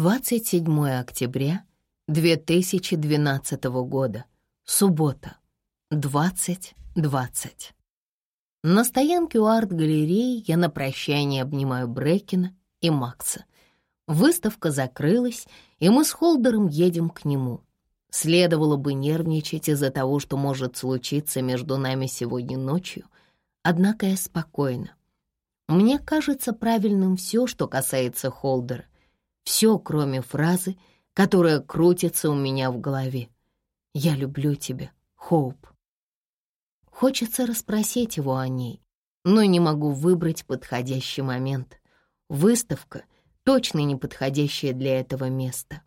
27 октября 2012 года. Суббота. 20.20. На стоянке у арт-галереи я на прощание обнимаю Брекина и Макса. Выставка закрылась, и мы с Холдером едем к нему. Следовало бы нервничать из-за того, что может случиться между нами сегодня ночью, однако я спокойна. Мне кажется правильным все, что касается Холдера. Все, кроме фразы, которая крутится у меня в голове. «Я люблю тебя, Хоуп». Хочется расспросить его о ней, но не могу выбрать подходящий момент. Выставка — точно не подходящее для этого место.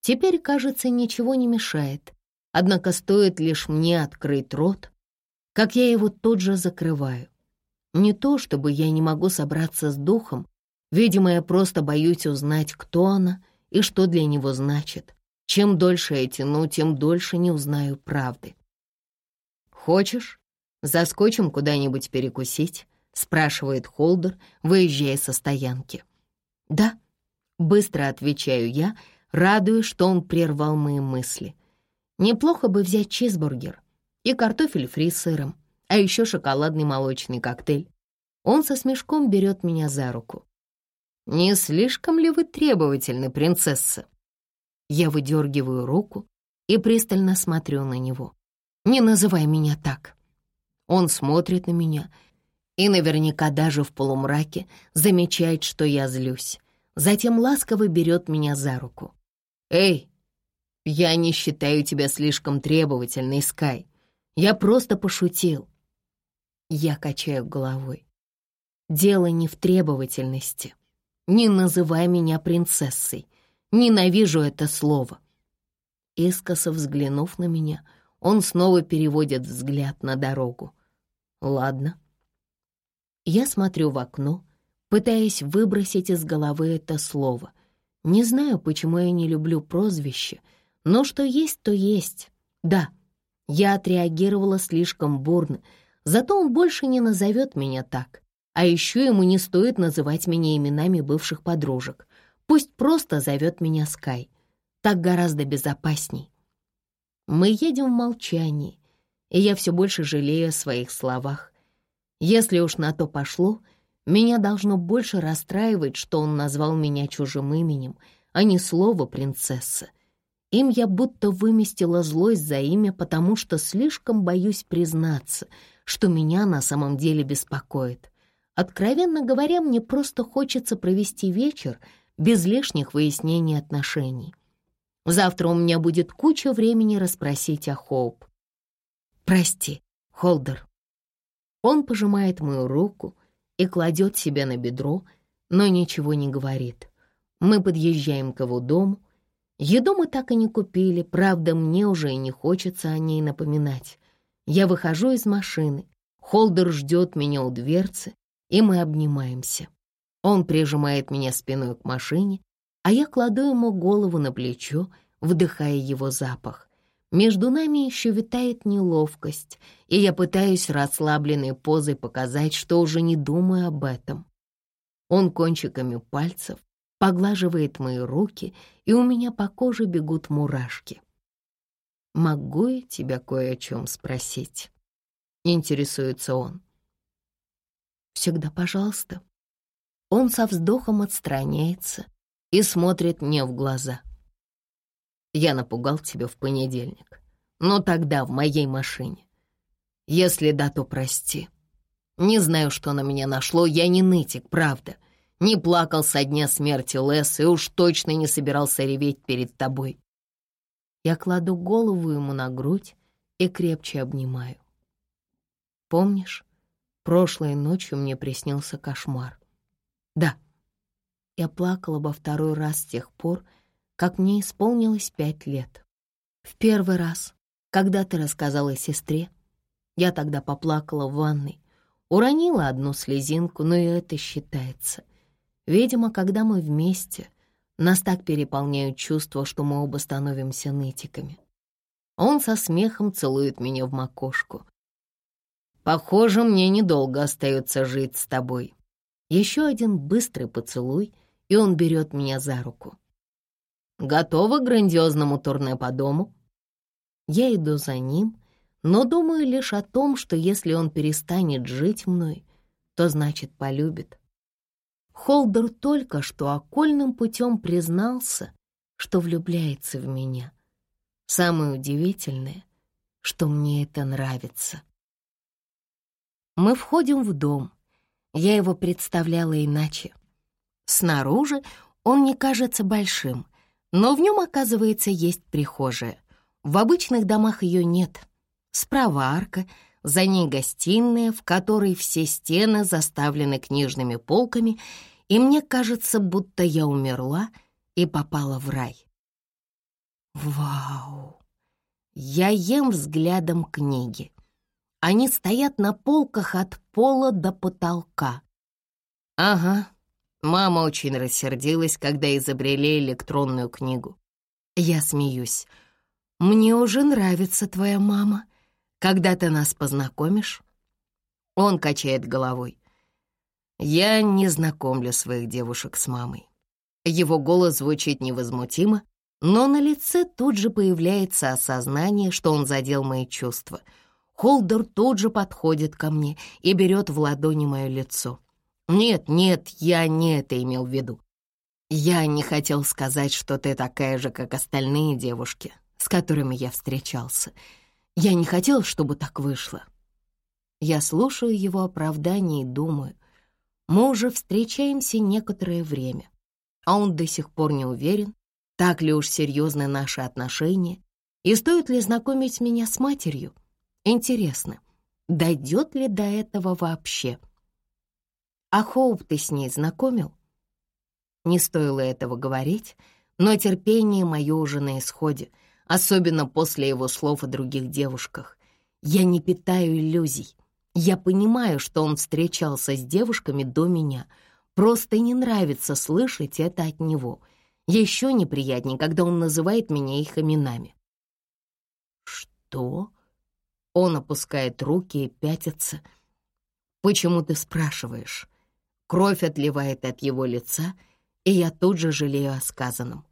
Теперь, кажется, ничего не мешает, однако стоит лишь мне открыть рот, как я его тут же закрываю. Не то, чтобы я не могу собраться с духом, видимо, я просто боюсь узнать, кто она и что для него значит. Чем дольше я тяну, тем дольше не узнаю правды. «Хочешь, заскочим куда-нибудь перекусить?» — спрашивает Холдер, выезжая со стоянки. «Да», — быстро отвечаю я, радуясь, что он прервал мои мысли. «Неплохо бы взять чизбургер и картофель фри с сыром, а еще шоколадный молочный коктейль. Он со смешком берет меня за руку. «Не слишком ли вы требовательны, принцесса?» Я выдергиваю руку и пристально смотрю на него. Не называй меня так. Он смотрит на меня и наверняка даже в полумраке замечает, что я злюсь. Затем ласково берет меня за руку. «Эй, я не считаю тебя слишком требовательной, Скай. Я просто пошутил». Я качаю головой. Дело не в требовательности. Не называй меня принцессой. Ненавижу это слово. Искоса взглянув на меня, — он снова переводит взгляд на дорогу. Ладно. Я смотрю в окно, пытаясь выбросить из головы это слово. Не знаю, почему я не люблю прозвище, но что есть, то есть. Да, я отреагировала слишком бурно, зато он больше не назовет меня так. А еще ему не стоит называть меня именами бывших подружек. Пусть просто зовет меня Скай. Так гораздо безопасней. Мы едем в молчании, и я все больше жалею о своих словах. Если уж на то пошло, меня должно больше расстраивать, что он назвал меня чужим именем, а не слово «принцесса». Им я будто выместила злость за имя, потому что слишком боюсь признаться, что меня на самом деле беспокоит. Откровенно говоря, мне просто хочется провести вечер без лишних выяснений отношений. Завтра у меня будет куча времени расспросить о Хоуп. Прости, Холдер. Он пожимает мою руку и кладет себя на бедро, но ничего не говорит. Мы подъезжаем к его дому. Еду мы так и не купили, правда, мне уже и не хочется о ней напоминать. Я выхожу из машины, Холдер ждет меня у дверцы, и мы обнимаемся. Он прижимает меня спиной к машине, а я кладу ему голову на плечо, вдыхая его запах. Между нами еще витает неловкость, и я пытаюсь расслабленной позой показать, что уже не думаю об этом. Он кончиками пальцев поглаживает мои руки, и у меня по коже бегут мурашки. «Могу я тебя кое о чем спросить?» — интересуется он. «Всегда пожалуйста». Он со вздохом отстраняется и смотрит мне в глаза. Я напугал тебя в понедельник, но тогда в моей машине. Если да, то прости. Не знаю, что на меня нашло, я не нытик, правда. Не плакал со дня смерти Лес и уж точно не собирался реветь перед тобой. Я кладу голову ему на грудь и крепче обнимаю. Помнишь, прошлой ночью мне приснился кошмар? Да. Я плакала во второй раз с тех пор, как мне исполнилось пять лет. В первый раз, когда ты рассказала сестре, я тогда поплакала в ванной, уронила одну слезинку, но и это считается. Видимо, когда мы вместе, нас так переполняют чувства, что мы оба становимся нытиками. Он со смехом целует меня в макушку. «Похоже, мне недолго остается жить с тобой». Еще один быстрый поцелуй, и он берет меня за руку. Готова к грандиозному турне по дому?» Я иду за ним, но думаю лишь о том, что если он перестанет жить мной, то значит полюбит. Холдер только что окольным путем признался, что влюбляется в меня. Самое удивительное, что мне это нравится. Мы входим в дом. Я его представляла иначе. Снаружи он не кажется большим, но в нем, оказывается, есть прихожая. В обычных домах ее нет. Справа арка, за ней гостиная, в которой все стены заставлены книжными полками, и мне кажется, будто я умерла и попала в рай. Вау! Я ем взглядом книги. Они стоят на полках от пола до потолка. Ага, мама очень рассердилась, когда изобрели электронную книгу. Я смеюсь. Мне уже нравится твоя мама. Когда ты нас познакомишь? Он качает головой. Я не знакомлю своих девушек с мамой. Его голос звучит невозмутимо, но на лице тут же появляется осознание, что он задел мои чувства — Холдер тут же подходит ко мне и берет в ладони мое лицо. «Нет, нет, я не это имел в виду. Я не хотел сказать, что ты такая же, как остальные девушки, с которыми я встречался. Я не хотел, чтобы так вышло». Я слушаю его оправдание и думаю, мы уже встречаемся некоторое время, а он до сих пор не уверен, так ли уж серьезны наши отношения и стоит ли знакомить меня с матерью. Интересно, дойдет ли до этого вообще? А Хоуп ты с ней знакомил? Не стоило этого говорить, но терпение мое уже на исходе, особенно после его слов о других девушках. Я не питаю иллюзий. Я понимаю, что он встречался с девушками до меня. Просто не нравится слышать это от него. Еще неприятнее, когда он называет меня их именами. «Что?» Он опускает руки и пятится. «Почему ты спрашиваешь?» Кровь отливает от его лица, и я тут же жалею о сказанном.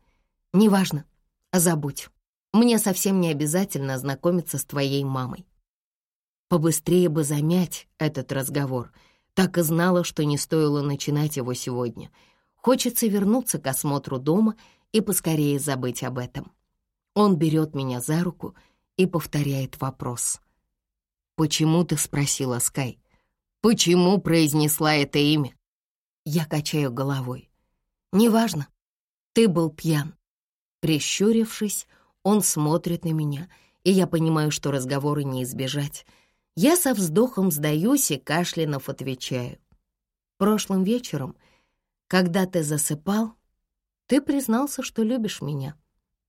«Неважно, забудь. Мне совсем не обязательно знакомиться с твоей мамой. Побыстрее бы замять этот разговор. Так и знала, что не стоило начинать его сегодня. Хочется вернуться к осмотру дома и поскорее забыть об этом. Он берет меня за руку и повторяет вопрос. «Почему ты спросила, Скай? Почему произнесла это имя?» Я качаю головой. «Неважно. Ты был пьян». Прищурившись, он смотрит на меня, и я понимаю, что разговоры не избежать. Я со вздохом сдаюсь и кашлянув отвечаю. Прошлым вечером, когда ты засыпал, ты признался, что любишь меня,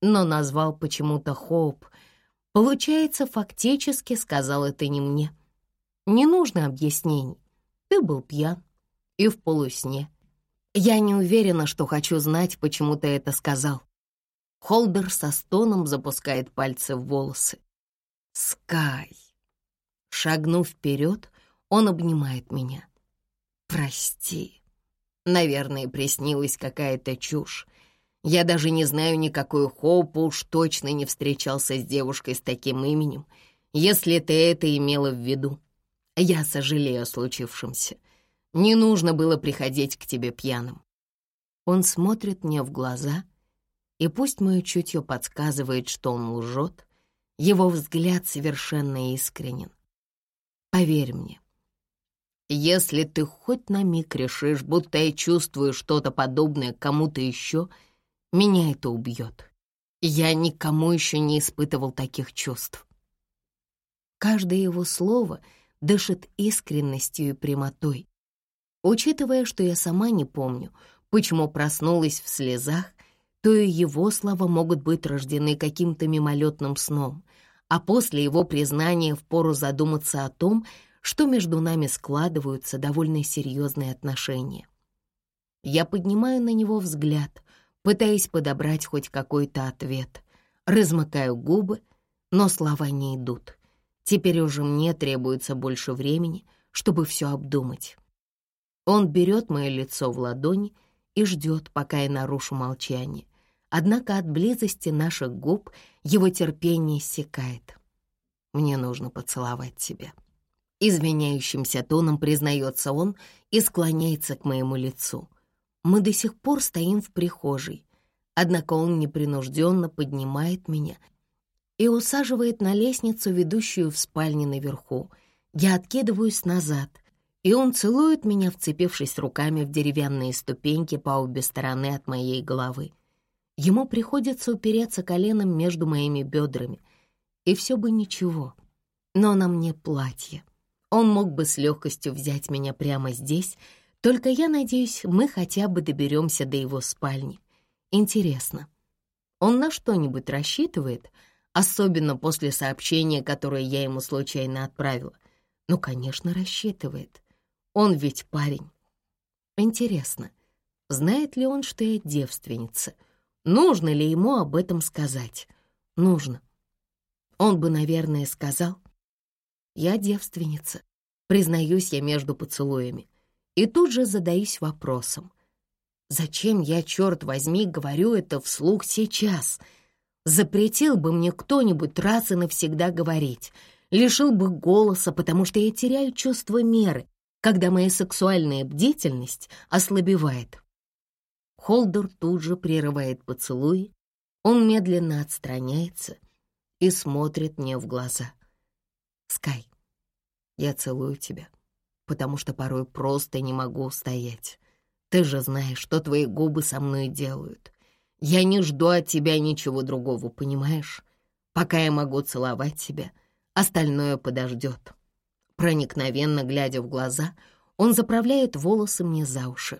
но назвал почему-то Хоуп — Получается, фактически сказал это не мне. Не нужно объяснений. Ты был пьян и в полусне. Я не уверена, что хочу знать, почему ты это сказал. Холдер со стоном запускает пальцы в волосы. Скай. Шагнув вперед, он обнимает меня. Прости. Наверное, приснилась какая-то чушь. Я даже не знаю никакой Хоуп, уж точно не встречался с девушкой с таким именем, если ты это имела в виду. Я сожалею о случившемся. Не нужно было приходить к тебе пьяным. Он смотрит мне в глаза, и пусть мое чутье подсказывает, что он лжет, его взгляд совершенно искренен. Поверь мне, если ты хоть на миг решишь, будто я чувствую что-то подобное кому-то еще — меня это убьет. Я никому еще не испытывал таких чувств. Каждое его слово дышит искренностью и прямотой. Учитывая, что я сама не помню, почему проснулась в слезах, то и его слова могут быть рождены каким-то мимолетным сном, а после его признания впору задуматься о том, что между нами складываются довольно серьезные отношения. Я поднимаю на него взгляд, пытаясь подобрать хоть какой-то ответ. Размыкаю губы, но слова не идут. Теперь уже мне требуется больше времени, чтобы все обдумать. Он берет мое лицо в ладони и ждет, пока я нарушу молчание, однако от близости наших губ его терпение иссякает. «Мне нужно поцеловать тебя». Извиняющимся тоном признается он и склоняется к моему лицу. Мы до сих пор стоим в прихожей, однако он непринужденно поднимает меня и усаживает на лестницу, ведущую в спальне наверху. Я откидываюсь назад, и он целует меня, вцепившись руками в деревянные ступеньки по обе стороны от моей головы. Ему приходится упереться коленом между моими бедрами, и все бы ничего, но на мне платье. Он мог бы с легкостью взять меня прямо здесь, только я надеюсь, мы хотя бы доберемся до его спальни. Интересно, он на что-нибудь рассчитывает, особенно после сообщения, которое я ему случайно отправила? Ну, конечно, рассчитывает. Он ведь парень. Интересно, знает ли он, что я девственница? Нужно ли ему об этом сказать? Нужно. Он бы, наверное, сказал. Я девственница. Признаюсь я между поцелуями. И тут же задаюсь вопросом. Зачем я, черт возьми, говорю это вслух сейчас? Запретил бы мне кто-нибудь раз и навсегда говорить. Лишил бы голоса, потому что я теряю чувство меры, когда моя сексуальная бдительность ослабевает. Холдер тут же прерывает поцелуи, он медленно отстраняется и смотрит мне в глаза. «Скай, я целую тебя, потому что порой просто не могу устоять. Ты же знаешь, что твои губы со мной делают. Я не жду от тебя ничего другого, понимаешь? Пока я могу целовать тебя, остальное подождет. Проникновенно глядя в глаза, он заправляет волосы мне за уши.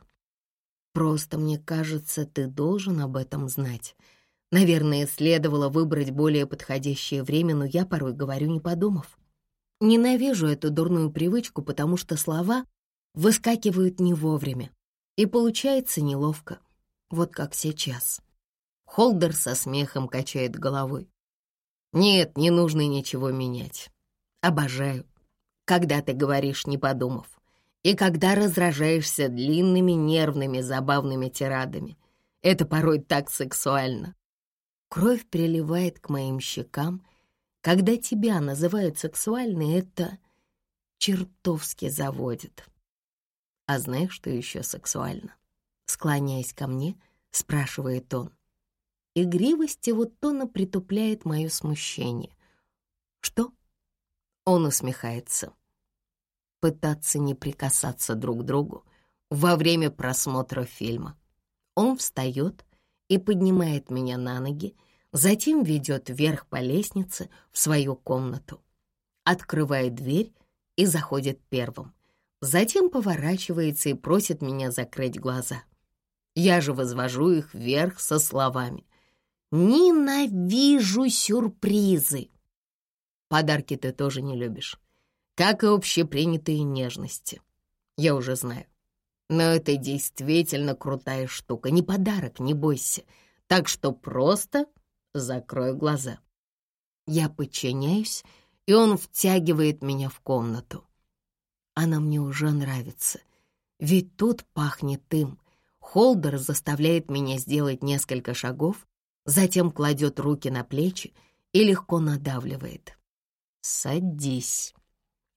Просто мне кажется, ты должен об этом знать. Наверное, следовало выбрать более подходящее время, но я порой говорю, не подумав. Ненавижу эту дурную привычку, потому что слова выскакивают не вовремя. И получается неловко, вот как сейчас. Холдер со смехом качает головой. Нет, не нужно ничего менять. Обожаю, когда ты говоришь, не подумав, и когда раздражаешься длинными, нервными, забавными тирадами. Это порой так сексуально. Кровь приливает к моим щекам. Когда тебя называют сексуальной, это чертовски заводит. А знаешь, что еще сексуально? Склоняясь ко мне, спрашивает он. Игривость его тона притупляет мое смущение. Что? Он усмехается. Пытаться не прикасаться друг к другу во время просмотра фильма. Он встает и поднимает меня на ноги, затем ведет вверх по лестнице в свою комнату, открывает дверь и заходит первым. Затем поворачивается и просит меня закрыть глаза. Я же возвожу их вверх со словами. «Ненавижу сюрпризы!» Подарки ты тоже не любишь, как и общепринятые нежности. Я уже знаю. Но это действительно крутая штука. Не подарок, не бойся. Так что просто закрой глаза. Я подчиняюсь, и он втягивает меня в комнату. Она мне уже нравится. Ведь тут пахнет им. Холдер заставляет меня сделать несколько шагов, затем кладет руки на плечи и легко надавливает. «Садись».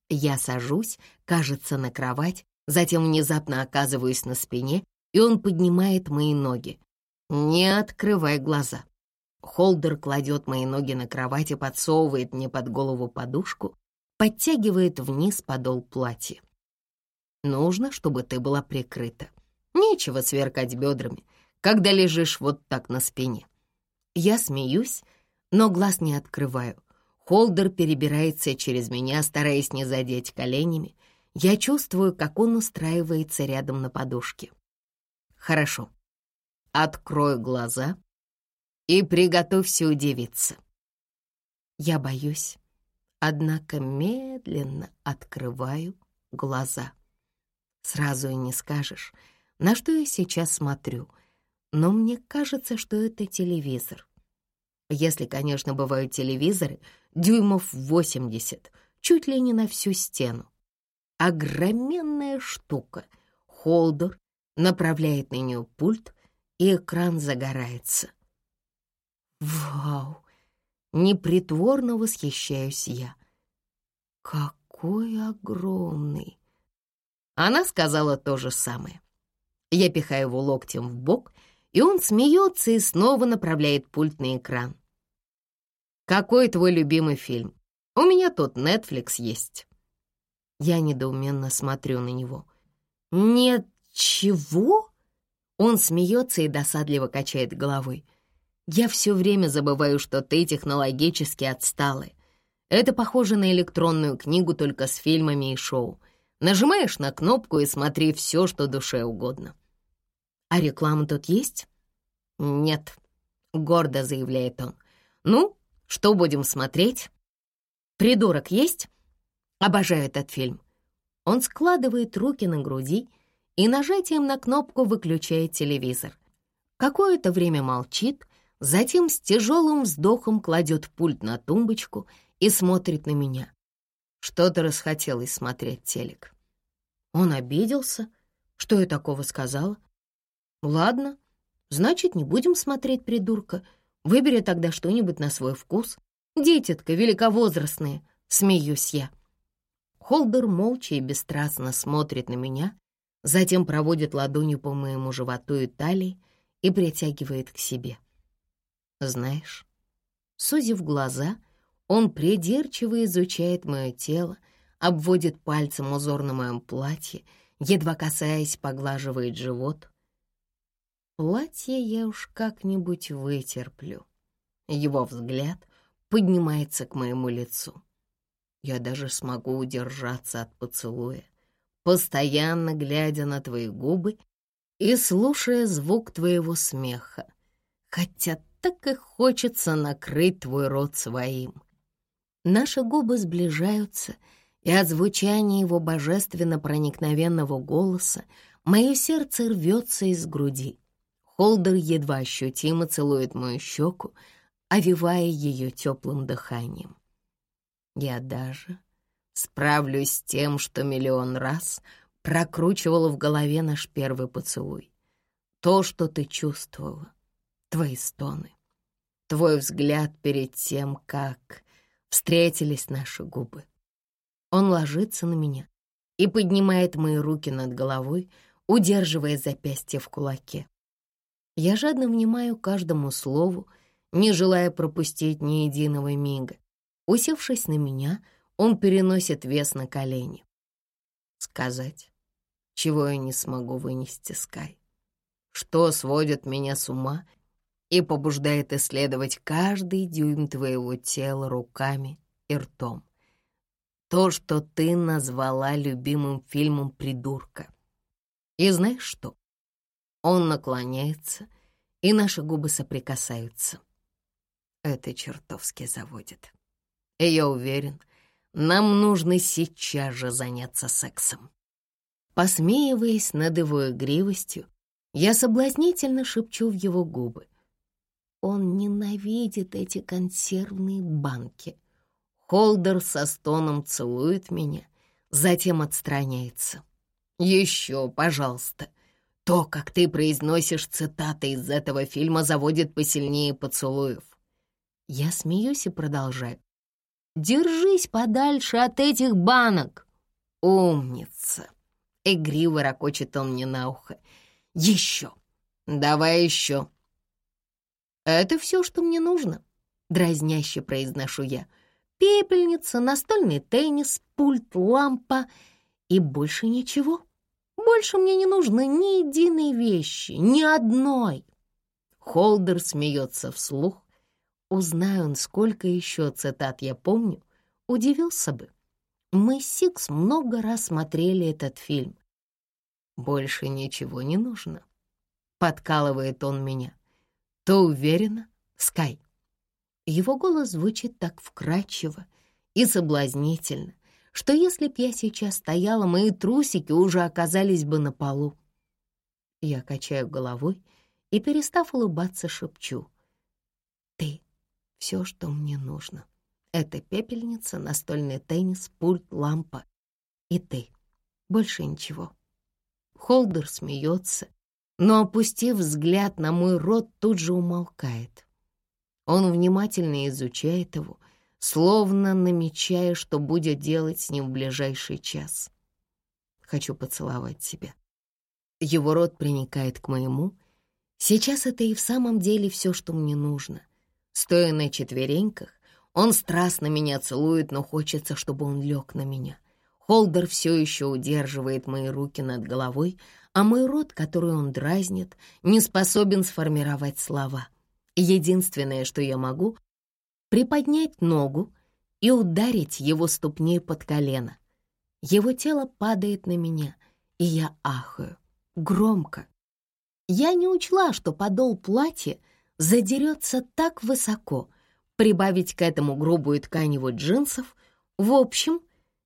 Я сажусь, кажется, на кровать, затем внезапно оказываюсь на спине, и он поднимает мои ноги. «Не открывай глаза». Холдер кладет мои ноги на кровать и подсовывает мне под голову подушку, подтягивает вниз подол платья. Нужно, чтобы ты была прикрыта. Нечего сверкать бедрами, когда лежишь вот так на спине. Я смеюсь, но глаз не открываю. Холдер перебирается через меня, стараясь не задеть коленями. Я чувствую, как он устраивается рядом на подушке. Хорошо. Открой глаза и приготовься удивиться. Я боюсь, однако медленно открываю глаза. Сразу и не скажешь, на что я сейчас смотрю, но мне кажется, что это телевизор. Если, конечно, бывают телевизоры дюймов 80, чуть ли не на всю стену. Огроменная штука. Холдер направляет на нее пульт, и экран загорается. Вау! Непритворно восхищаюсь я. Какой огромный! Она сказала то же самое. Я пихаю его локтем в бок, и он смеется и снова направляет пульт на экран. «Какой твой любимый фильм? У меня тут Netflix есть». Я недоуменно смотрю на него. «Нет, чего?» Он смеется и досадливо качает головой. «Я все время забываю, что ты технологически отсталый. Это похоже на электронную книгу только с фильмами и шоу. Нажимаешь на кнопку и смотри все, что душе угодно. А реклама тут есть? Нет, гордо заявляет он. Ну, что будем смотреть? Придурок есть? Обожаю этот фильм. Он складывает руки на груди и нажатием на кнопку выключает телевизор. Какое-то время молчит, затем с тяжелым вздохом кладет пульт на тумбочку и смотрит на меня. Что-то расхотелось смотреть телек. Он обиделся. Что я такого сказала? Ладно, значит, не будем смотреть придурка. Выбери тогда что-нибудь на свой вкус. Дитятка, великовозрастные, смеюсь я. Холдер молча и бесстрастно смотрит на меня, затем проводит ладонью по моему животу и талии и притягивает к себе. Знаешь, сузив глаза, он придирчиво изучает мое тело, обводит пальцем узор на моем платье, едва касаясь, поглаживает живот. Платье я уж как-нибудь вытерплю. Его взгляд поднимается к моему лицу. Я даже смогу удержаться от поцелуя, постоянно глядя на твои губы и слушая звук твоего смеха, хотя так и хочется накрыть твой рот своим. Наши губы сближаются, и от звучания его божественно-проникновенного голоса мое сердце рвется из груди. Холдер едва ощутимо целует мою щеку, овивая ее теплым дыханием. Я даже справлюсь с тем, что миллион раз прокручивала в голове наш первый поцелуй. То, что ты чувствовала, твои стоны, твой взгляд перед тем, как встретились наши губы. Он ложится на меня и поднимает мои руки над головой, удерживая запястье в кулаке. Я жадно внимаю каждому слову, не желая пропустить ни единого мига. Усевшись на меня, он переносит вес на колени. Сказать, чего я не смогу вынести, Скай. Что сводит меня с ума — и побуждает исследовать каждый дюйм твоего тела руками и ртом. То, что ты назвала любимым фильмом «Придурка». И знаешь что? Он наклоняется, и наши губы соприкасаются. Это чертовски заводит. И я уверен, нам нужно сейчас же заняться сексом. Посмеиваясь над его игривостью, я соблазнительно шепчу в его губы. Он ненавидит эти консервные банки. Холдер со стоном целует меня, затем отстраняется. «Еще, пожалуйста. То, как ты произносишь цитаты из этого фильма, заводит посильнее поцелуев». Я смеюсь и продолжаю. «Держись подальше от этих банок!» «Умница!» — игриво ракочет он мне на ухо. «Еще! Давай еще!» «Это все, что мне нужно», — дразняще произношу я. «Пепельница, настольный теннис, пульт, лампа и больше ничего. Больше мне не нужно ни единой вещи, ни одной». Холдер смеется вслух. Узнаю он, сколько еще цитат я помню, удивился бы. Мы с Сикс много раз смотрели этот фильм. «Больше ничего не нужно», — подкалывает он меня. Ты уверена, Скай?» Его голос звучит так вкрадчиво и соблазнительно, что если б я сейчас стояла, мои трусики уже оказались бы на полу. Я качаю головой и, перестав улыбаться, шепчу. «Ты — все, что мне нужно. Это пепельница, настольный теннис, пульт, лампа. И ты. Больше ничего». Холдер смеется, но, опустив взгляд на мой рот, тут же умолкает. Он внимательно изучает его, словно намечая, что будет делать с ним в ближайший час. Хочу поцеловать тебя. Его рот приникает к моему. Сейчас это и в самом деле все, что мне нужно. Стоя на четвереньках, он страстно меня целует, но хочется, чтобы он лег на меня. Холдер все еще удерживает мои руки над головой, а мой рот, который он дразнит, не способен сформировать слова. Единственное, что я могу — приподнять ногу и ударить его ступней под колено. Его тело падает на меня, и я ахаю. Громко. Я не учла, что подол платья задерется так высоко. Прибавить к этому грубую ткань его джинсов. В общем,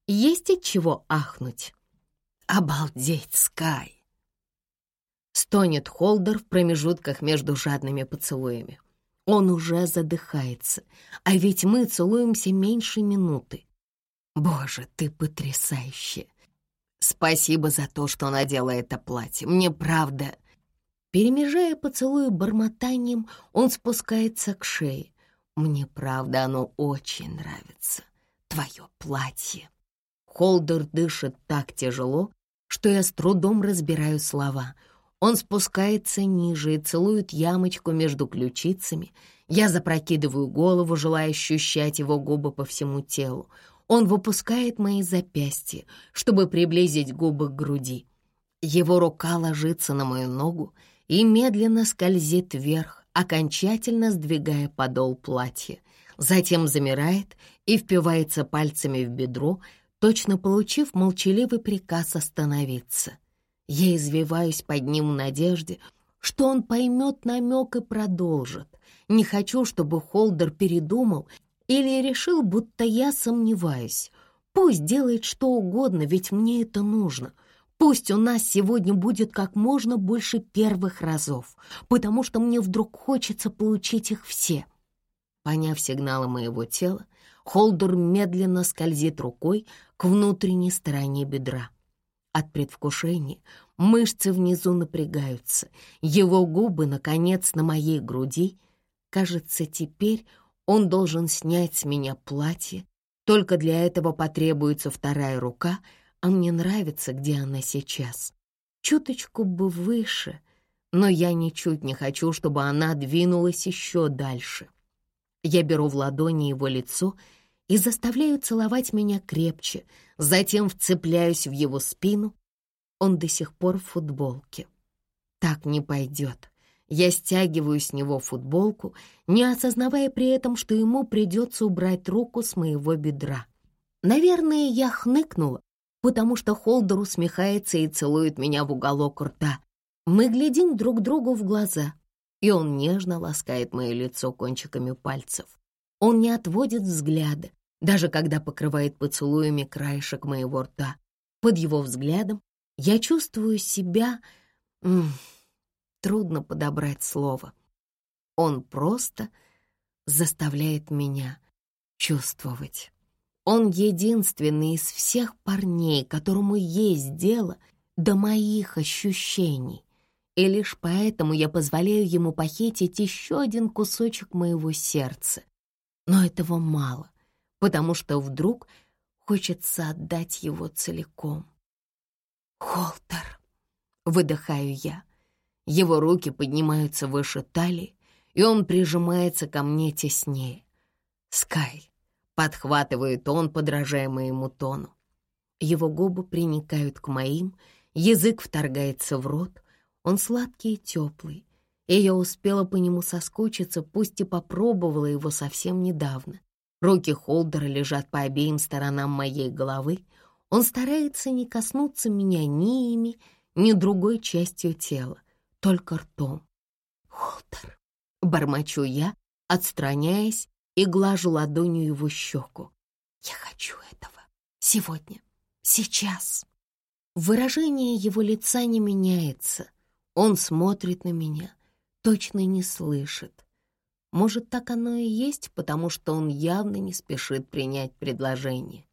есть от чего ахнуть. «Обалдеть, Скай!» Стонет Холдер в промежутках между жадными поцелуями. Он уже задыхается, а ведь мы целуемся меньше минуты. Боже, ты потрясающая! Спасибо за то, что надела это платье. Мне правда... Перемежая поцелуи бормотанием, он спускается к шее. Мне правда оно очень нравится. Твое платье. Холдер дышит так тяжело, что я с трудом разбираю слова — он спускается ниже и целует ямочку между ключицами. Я запрокидываю голову, желая ощущать его губы по всему телу. Он выпускает мои запястья, чтобы приблизить губы к груди. Его рука ложится на мою ногу и медленно скользит вверх, окончательно сдвигая подол платья. Затем замирает и впивается пальцами в бедро, точно получив молчаливый приказ остановиться — я извиваюсь под ним в надежде, что он поймет намек и продолжит. Не хочу, чтобы Холдер передумал или решил, будто я сомневаюсь. Пусть делает что угодно, ведь мне это нужно. Пусть у нас сегодня будет как можно больше первых разов, потому что мне вдруг хочется получить их все. Поняв сигналы моего тела, Холдер медленно скользит рукой к внутренней стороне бедра. От предвкушения мышцы внизу напрягаются. Его губы, наконец, на моей груди. Кажется, теперь он должен снять с меня платье. Только для этого потребуется вторая рука, а мне нравится, где она сейчас. Чуточку бы выше, но я ничуть не хочу, чтобы она двинулась еще дальше. Я беру в ладони его лицо и заставляю целовать меня крепче, затем вцепляюсь в его спину. Он до сих пор в футболке. Так не пойдет. Я стягиваю с него футболку, не осознавая при этом, что ему придется убрать руку с моего бедра. Наверное, я хныкнула, потому что Холдер усмехается и целует меня в уголок рта. Мы глядим друг другу в глаза, и он нежно ласкает мое лицо кончиками пальцев. Он не отводит взгляда, даже когда покрывает поцелуями краешек моего рта. Под его взглядом я чувствую себя... М -м, трудно подобрать слово. Он просто заставляет меня чувствовать. Он единственный из всех парней, которому есть дело до моих ощущений. И лишь поэтому я позволяю ему похитить еще один кусочек моего сердца. Но этого мало потому что вдруг хочется отдать его целиком. «Холтер!» — выдыхаю я. Его руки поднимаются выше талии, и он прижимается ко мне теснее. «Скай!» — подхватывает он, подражая моему тону. Его губы приникают к моим, язык вторгается в рот. Он сладкий и теплый, и я успела по нему соскучиться, пусть и попробовала его совсем недавно. Руки Холдера лежат по обеим сторонам моей головы. Он старается не коснуться меня ни ими, ни другой частью тела, только ртом. «Холдер!» — бормочу я, отстраняясь и глажу ладонью его щеку. «Я хочу этого. Сегодня. Сейчас». Выражение его лица не меняется. Он смотрит на меня, точно не слышит. Может, так оно и есть, потому что он явно не спешит принять предложение.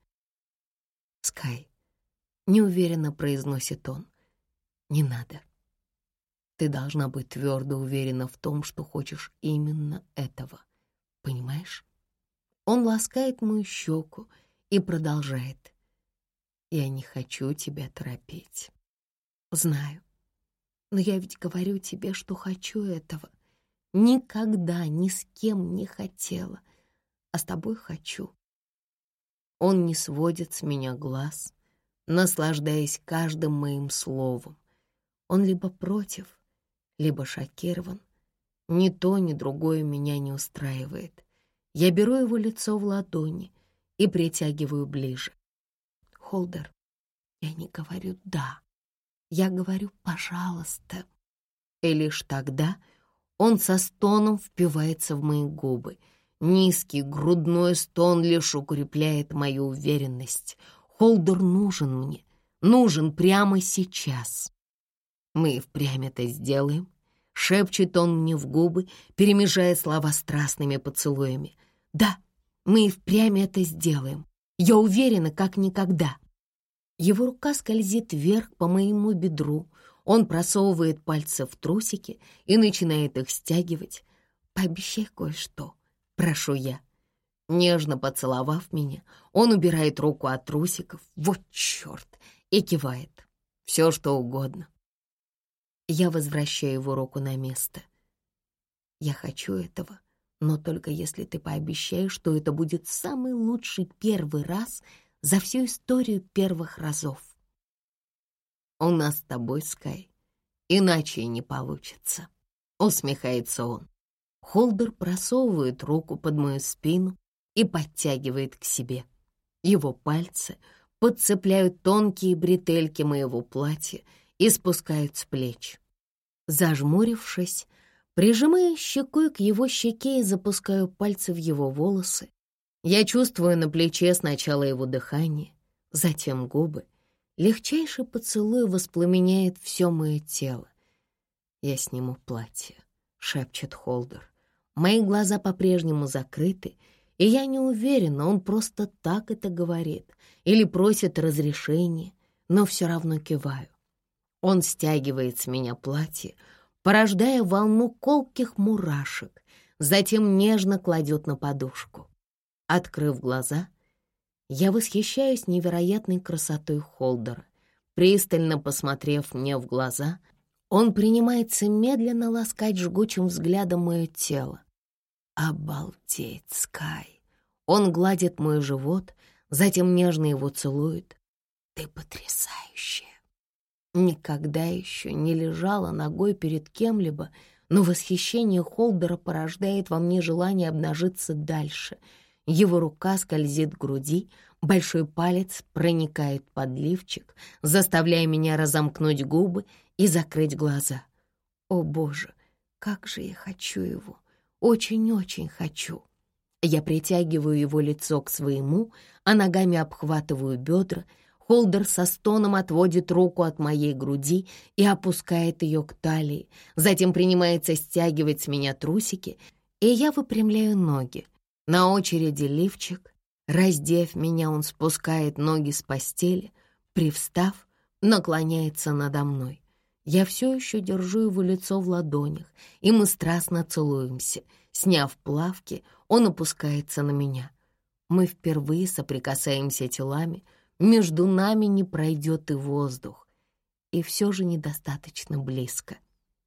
«Скай», — неуверенно произносит он, — «не надо. Ты должна быть твердо уверена в том, что хочешь именно этого. Понимаешь? Он ласкает мою щеку и продолжает. Я не хочу тебя торопить. Знаю. Но я ведь говорю тебе, что хочу этого. Никогда ни с кем не хотела, а с тобой хочу. Он не сводит с меня глаз, наслаждаясь каждым моим словом. Он либо против, либо шокирован. Ни то, ни другое меня не устраивает. Я беру его лицо в ладони и притягиваю ближе. Холдер, я не говорю «да», я говорю «пожалуйста». И лишь тогда он со стоном впивается в мои губы. Низкий грудной стон лишь укрепляет мою уверенность. Холдер нужен мне, нужен прямо сейчас. Мы впрямь это сделаем, шепчет он мне в губы, перемежая слова страстными поцелуями. Да, мы и впрямь это сделаем. Я уверена, как никогда. Его рука скользит вверх по моему бедру. Он просовывает пальцы в трусики и начинает их стягивать. «Пообещай кое-что», — прошу я. Нежно поцеловав меня, он убирает руку от трусиков, вот черт, и кивает. Все, что угодно. Я возвращаю его руку на место. Я хочу этого, но только если ты пообещаешь, что это будет самый лучший первый раз за всю историю первых разов. У нас с тобой, Скай, иначе и не получится, усмехается он. Холдер просовывает руку под мою спину и подтягивает к себе. Его пальцы подцепляют тонкие бретельки моего платья и спускают с плеч. Зажмурившись, прижимая щекой к его щеке и запускаю пальцы в его волосы, я чувствую на плече сначала его дыхание, затем губы. Легчайший поцелуй воспламеняет все мое тело. «Я сниму платье», — шепчет Холдер. Мои глаза по-прежнему закрыты, и я не уверена, он просто так это говорит или просит разрешения, но все равно киваю. Он стягивает с меня платье, порождая волну колких мурашек, затем нежно кладет на подушку. Открыв глаза, я восхищаюсь невероятной красотой Холдера. Пристально посмотрев мне в глаза, он принимается медленно ласкать жгучим взглядом мое тело. Обалдеть, Скай! Он гладит мой живот, затем нежно его целует. Ты потрясающая! Никогда еще не лежала ногой перед кем-либо, но восхищение Холдера порождает во мне желание обнажиться дальше. Его рука скользит к груди, большой палец проникает под лифчик, заставляя меня разомкнуть губы и закрыть глаза. О, Боже, как же я хочу его! Очень-очень хочу! Я притягиваю его лицо к своему, а ногами обхватываю бедра — Холдер со стоном отводит руку от моей груди и опускает ее к талии, затем принимается стягивать с меня трусики, и я выпрямляю ноги. На очереди лифчик. Раздев меня, он спускает ноги с постели, привстав, наклоняется надо мной. Я все еще держу его лицо в ладонях, и мы страстно целуемся. Сняв плавки, он опускается на меня. Мы впервые соприкасаемся телами — между нами не пройдет и воздух. И все же недостаточно близко.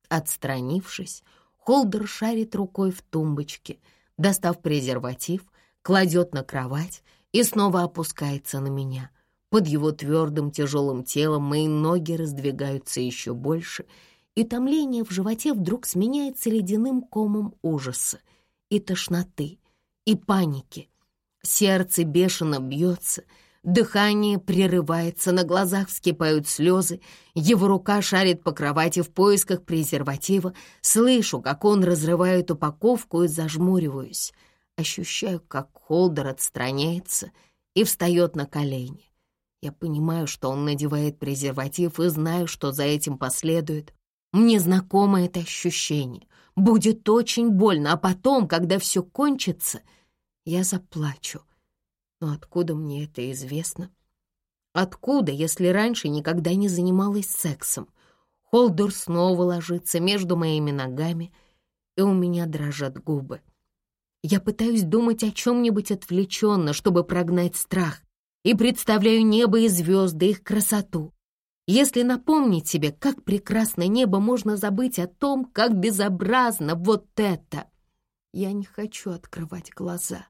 Отстранившись, Холдер шарит рукой в тумбочке, достав презерватив, кладет на кровать и снова опускается на меня. Под его твердым тяжелым телом мои ноги раздвигаются еще больше, и томление в животе вдруг сменяется ледяным комом ужаса и тошноты, и паники. Сердце бешено бьется — Дыхание прерывается, на глазах вскипают слезы, его рука шарит по кровати в поисках презерватива. Слышу, как он разрывает упаковку и зажмуриваюсь. Ощущаю, как Холдер отстраняется и встает на колени. Я понимаю, что он надевает презерватив и знаю, что за этим последует. Мне знакомо это ощущение. Будет очень больно, а потом, когда все кончится, я заплачу — но откуда мне это известно? Откуда, если раньше никогда не занималась сексом? Холдер снова ложится между моими ногами, и у меня дрожат губы. Я пытаюсь думать о чем-нибудь отвлеченно, чтобы прогнать страх, и представляю небо и звезды, их красоту. Если напомнить себе, как прекрасно небо, можно забыть о том, как безобразно вот это. Я не хочу открывать глаза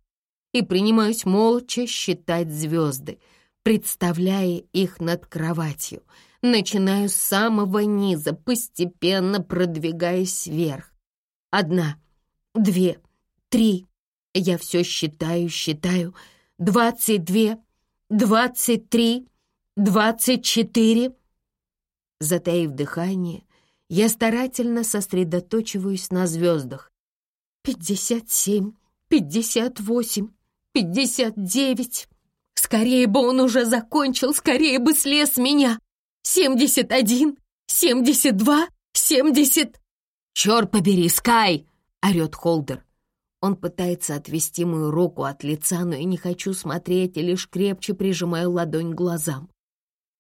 и принимаюсь молча считать звезды, представляя их над кроватью. Начинаю с самого низа, постепенно продвигаясь вверх. Одна, две, три. Я все считаю, считаю. Двадцать две, двадцать три, двадцать четыре. Затаив дыхание, я старательно сосредоточиваюсь на звездах. Пятьдесят семь, пятьдесят восемь, пятьдесят девять. Скорее бы он уже закончил, скорее бы слез меня. Семьдесят один, семьдесят два, семьдесят... «Черт побери, Скай!» — орет Холдер. Он пытается отвести мою руку от лица, но я не хочу смотреть и лишь крепче прижимаю ладонь к глазам.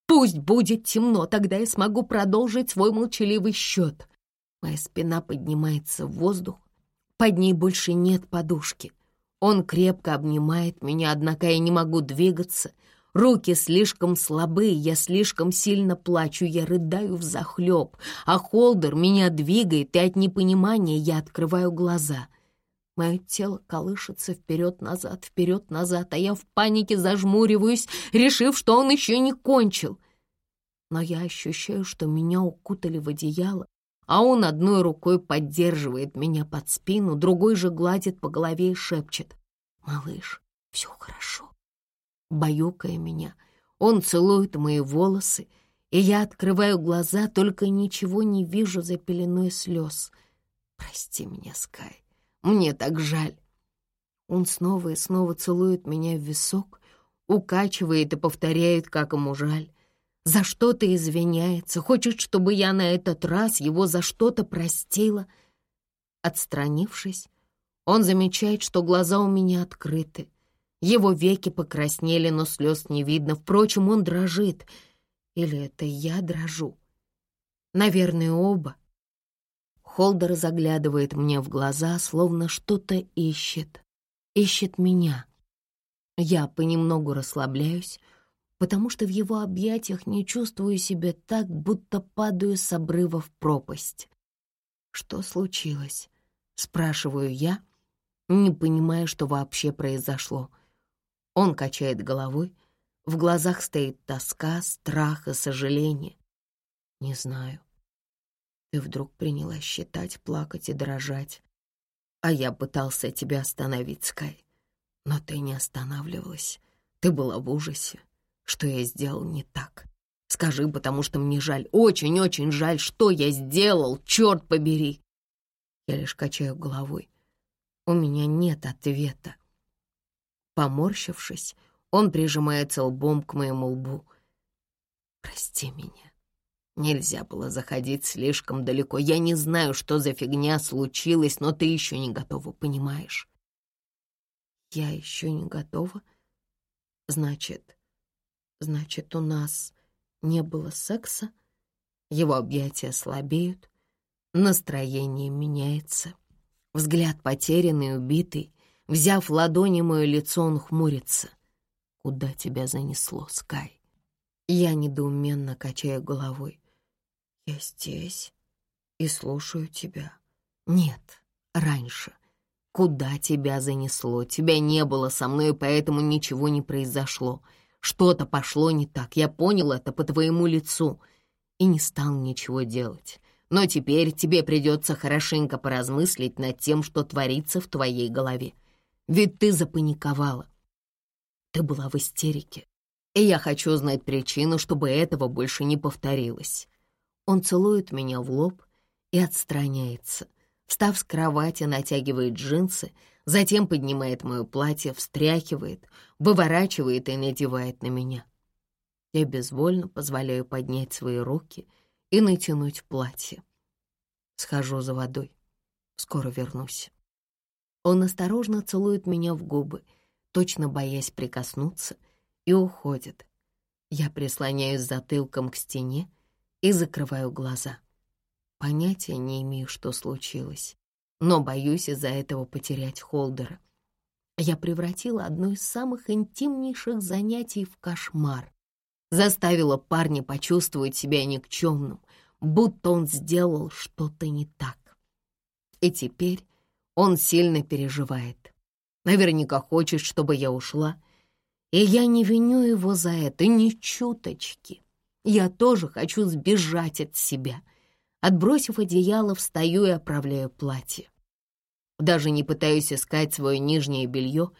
Пусть будет темно, тогда я смогу продолжить свой молчаливый счет. Моя спина поднимается в воздух, под ней больше нет подушки. Он крепко обнимает меня, однако я не могу двигаться. Руки слишком слабые, я слишком сильно плачу, я рыдаю взахлеб, а Холдер меня двигает, и от непонимания я открываю глаза. Мое тело колышется вперед-назад, вперед-назад, а я в панике зажмуриваюсь, решив, что он еще не кончил. Но я ощущаю, что меня укутали в одеяло, а он одной рукой поддерживает меня под спину, другой же гладит по голове и шепчет. «Малыш, все хорошо». Баюкая меня, он целует мои волосы, и я открываю глаза, только ничего не вижу за пеленой слез. «Прости меня, Скай, мне так жаль. Он снова и снова целует меня в висок, укачивает и повторяет, как ему жаль. За что-то извиняется, хочет, чтобы я на этот раз его за что-то простила. Отстранившись, он замечает, что глаза у меня открыты. Его веки покраснели, но слез не видно. Впрочем, он дрожит. Или это я дрожу? Наверное, оба. Холдер заглядывает мне в глаза, словно что-то ищет. Ищет меня. Я понемногу расслабляюсь, потому что в его объятиях не чувствую себя так, будто падаю с обрыва в пропасть. «Что случилось?» — спрашиваю я, не понимая, что вообще произошло. Он качает головой, в глазах стоит тоска, страх и сожаление. «Не знаю. Ты вдруг принялась считать, плакать и дрожать. А я пытался тебя остановить, Скай. Но ты не останавливалась. Ты была в ужасе. Что я сделал не так? Скажи, потому что мне жаль, очень-очень жаль, что я сделал, черт побери. Я лишь качаю головой. У меня нет ответа. Поморщившись, он прижимается лбом к моему лбу. Прости меня. Нельзя было заходить слишком далеко. Я не знаю, что за фигня случилась, но ты еще не готова, понимаешь? Я еще не готова? Значит, значит, у нас не было секса? Его объятия слабеют, настроение меняется. Взгляд потерянный, убитый. Взяв ладони мое лицо, он хмурится. Куда тебя занесло, Скай? Я недоуменно качаю головой. «Я здесь и слушаю тебя». «Нет, раньше. Куда тебя занесло? Тебя не было со мной, поэтому ничего не произошло. Что-то пошло не так. Я понял это по твоему лицу и не стал ничего делать. Но теперь тебе придется хорошенько поразмыслить над тем, что творится в твоей голове. Ведь ты запаниковала. Ты была в истерике. И я хочу знать причину, чтобы этого больше не повторилось. Он целует меня в лоб и отстраняется. Встав с кровати, натягивает джинсы, затем поднимает мое платье, встряхивает, выворачивает и надевает на меня. Я безвольно позволяю поднять свои руки и натянуть платье. Схожу за водой. Скоро вернусь. Он осторожно целует меня в губы, точно боясь прикоснуться, и уходит. Я прислоняюсь затылком к стене и закрываю глаза. Понятия не имею, что случилось. но боюсь из-за этого потерять Холдера. Я превратила одно из самых интимнейших занятий в кошмар. Заставила парня почувствовать себя никчемным, будто он сделал что-то не так. И теперь он сильно переживает. Наверняка хочет, чтобы я ушла. И я не виню его за это ни чуточки. Я тоже хочу сбежать от себя. Отбросив одеяло, встаю и оправляю платье. Даже не пытаюсь искать свое нижнее белье.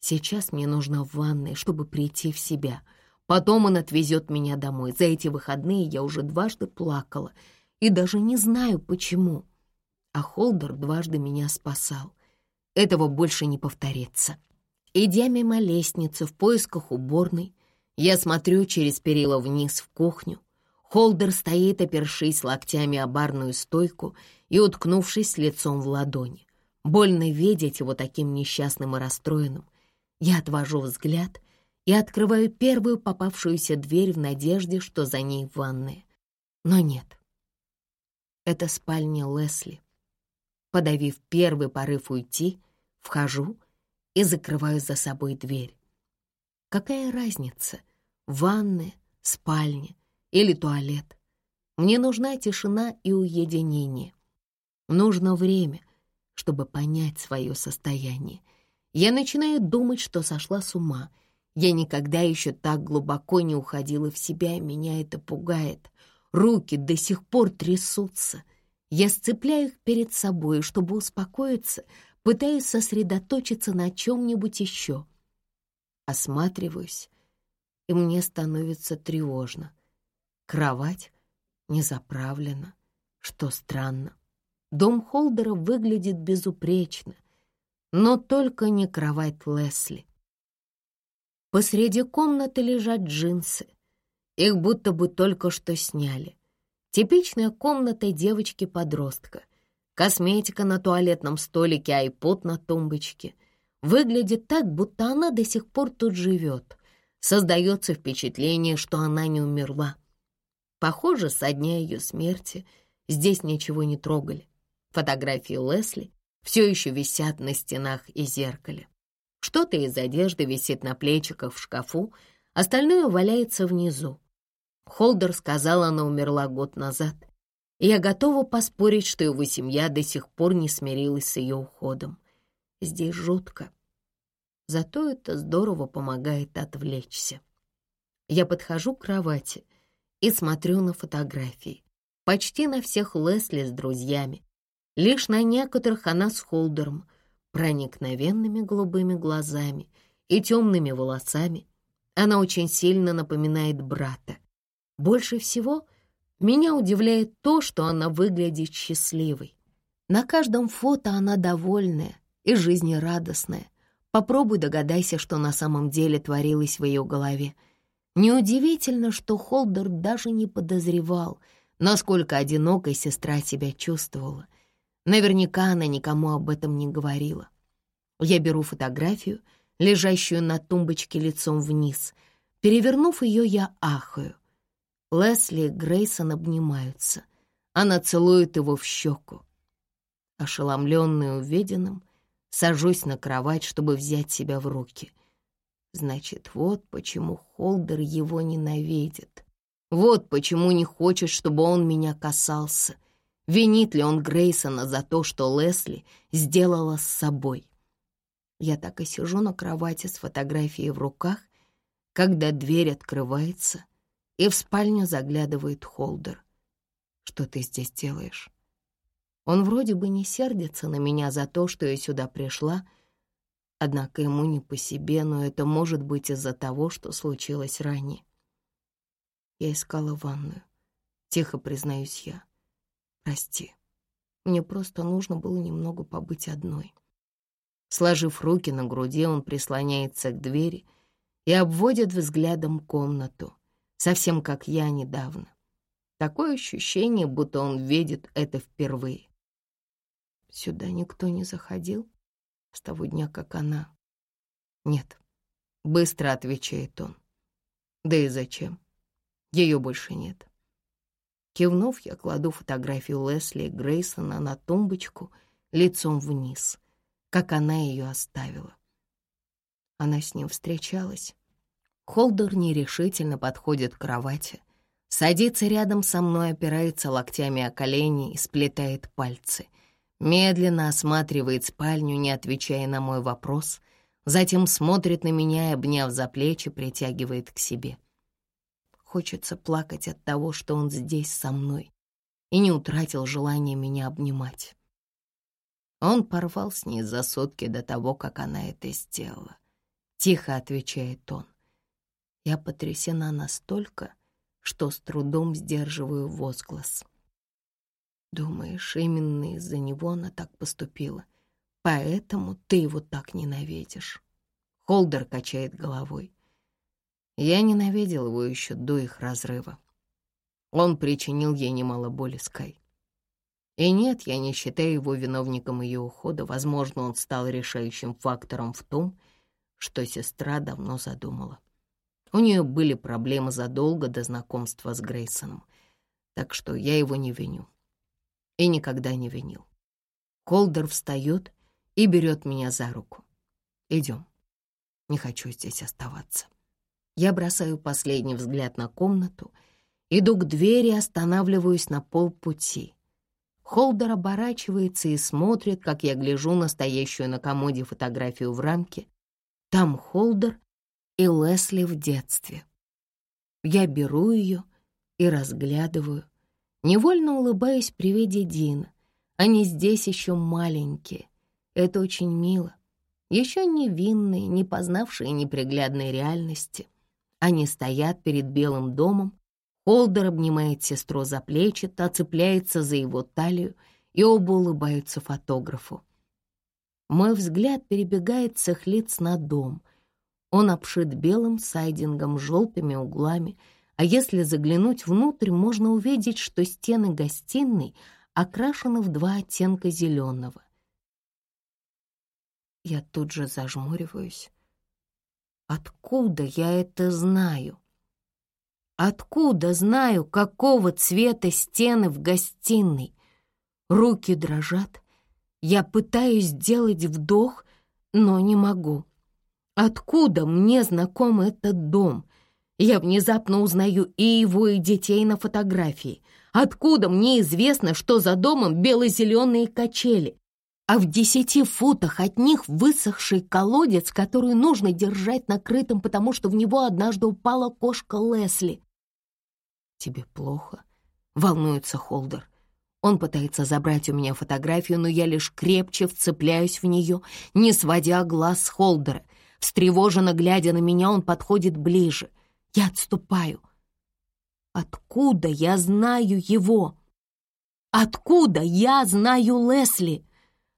Сейчас мне нужно в ванной, чтобы прийти в себя. Потом он отвезет меня домой. За эти выходные я уже дважды плакала и даже не знаю, почему. А Холдер дважды меня спасал. Этого больше не повторится. Идя мимо лестницы в поисках уборной, я смотрю через перила вниз в кухню. Холдер стоит, опершись локтями о барную стойку и уткнувшись лицом в ладони. Больно видеть его таким несчастным и расстроенным. Я отвожу взгляд и открываю первую попавшуюся дверь в надежде, что за ней ванная. Но нет. Это спальня Лесли. Подавив первый порыв уйти, вхожу и закрываю за собой дверь. Какая разница, ванная, спальня или туалет? Мне нужна тишина и уединение. Нужно время, чтобы понять свое состояние. Я начинаю думать, что сошла с ума. Я никогда еще так глубоко не уходила в себя, и меня это пугает. Руки до сих пор трясутся. Я сцепляю их перед собой, чтобы успокоиться, пытаюсь сосредоточиться на чем-нибудь еще. Осматриваюсь, и мне становится тревожно. Кровать не заправлена, что странно. Дом Холдера выглядит безупречно, но только не кровать Лесли. Посреди комнаты лежат джинсы. Их будто бы только что сняли. Типичная комната девочки-подростка. Косметика на туалетном столике, айпод на тумбочке. Выглядит так, будто она до сих пор тут живет. Создается впечатление, что она не умерла. Похоже, со дня ее смерти здесь ничего не трогали. Фотографии Лесли все еще висят на стенах и зеркале. Что-то из одежды висит на плечиках в шкафу, остальное валяется внизу. Холдер сказал, она умерла год назад. Я готова поспорить, что его семья до сих пор не смирилась с ее уходом. Здесь жутко. Зато это здорово помогает отвлечься. Я подхожу к кровати и смотрю на фотографии. Почти на всех Лесли с друзьями. Лишь на некоторых она с Холдером, проникновенными голубыми глазами и темными волосами. Она очень сильно напоминает брата. Больше всего меня удивляет то, что она выглядит счастливой. На каждом фото она довольная и жизнерадостная. Попробуй догадайся, что на самом деле творилось в ее голове. Неудивительно, что Холдер даже не подозревал, насколько одинокой сестра себя чувствовала. Наверняка она никому об этом не говорила. Я беру фотографию, лежащую на тумбочке лицом вниз. Перевернув ее, я ахаю — Лесли и Грейсон обнимаются. Она целует его в щеку. Ошеломленный увиденным, сажусь на кровать, чтобы взять себя в руки. Значит, вот почему Холдер его ненавидит. Вот почему не хочет, чтобы он меня касался. Винит ли он Грейсона за то, что Лесли сделала с собой? Я так и сижу на кровати с фотографией в руках, когда дверь открывается — и в спальню заглядывает Холдер. «Что ты здесь делаешь?» Он вроде бы не сердится на меня за то, что я сюда пришла, однако ему не по себе, но это может быть из-за того, что случилось ранее. Я искала ванную. Тихо признаюсь я. Прости. Мне просто нужно было немного побыть одной. Сложив руки на груди, он прислоняется к двери и обводит взглядом комнату совсем как я недавно. Такое ощущение, будто он видит это впервые. Сюда никто не заходил с того дня, как она... Нет, быстро отвечает он. Да и зачем? Ее больше нет. Кивнув, я кладу фотографию Лесли Грейсона на тумбочку лицом вниз, как она ее оставила. Она с ним встречалась. Холдер нерешительно подходит к кровати, садится рядом со мной, опирается локтями о колени и сплетает пальцы. Медленно осматривает спальню, не отвечая на мой вопрос, затем смотрит на меня и, обняв за плечи, притягивает к себе. Хочется плакать от того, что он здесь со мной и не утратил желания меня обнимать. Он порвал с ней за сутки до того, как она это сделала. Тихо отвечает он. Я потрясена настолько, что с трудом сдерживаю возглас. Думаешь, именно из-за него она так поступила? Поэтому ты его так ненавидишь. Холдер качает головой. Я ненавидел его еще до их разрыва. Он причинил ей немало боли, Скай. И нет, я не считаю его виновником ее ухода. Возможно, он стал решающим фактором в том, что сестра давно задумала. У нее были проблемы задолго до знакомства с Грейсоном, так что я его не виню. И никогда не винил. Колдер встает и берет меня за руку. Идем. Не хочу здесь оставаться. Я бросаю последний взгляд на комнату, иду к двери и останавливаюсь на полпути. Холдер оборачивается и смотрит, как я гляжу на стоящую на комоде фотографию в рамке, там Холдер и Лесли в детстве. Я беру ее и разглядываю, невольно улыбаюсь при виде Дина. Они здесь еще маленькие. Это очень мило. Еще невинные, не познавшие неприглядной реальности. Они стоят перед Белым домом, Холдер обнимает сестру за плечи, та цепляется за его талию, и оба улыбаются фотографу. Мой взгляд перебегает с их лиц на дом. Он обшит белым сайдингом, желтыми углами, а если заглянуть внутрь, можно увидеть, что стены гостиной окрашены в два оттенка зеленого. Я тут же зажмуриваюсь. Откуда я это знаю? Откуда знаю, какого цвета стены в гостиной? Руки дрожат, я пытаюсь сделать вдох, но не могу. Откуда мне знаком этот дом? Я внезапно узнаю и его, и детей на фотографии. Откуда мне известно, что за домом бело-зеленые качели? А в десяти футах от них высохший колодец, который нужно держать накрытым, потому что в него однажды упала кошка Лесли. «Тебе плохо?» — волнуется Холдер. Он пытается забрать у меня фотографию, но я лишь крепче вцепляюсь в нее, не сводя глаз с холдера. Встревоженно глядя на меня, он подходит ближе. Я отступаю. Откуда я знаю его? Откуда я знаю Лесли?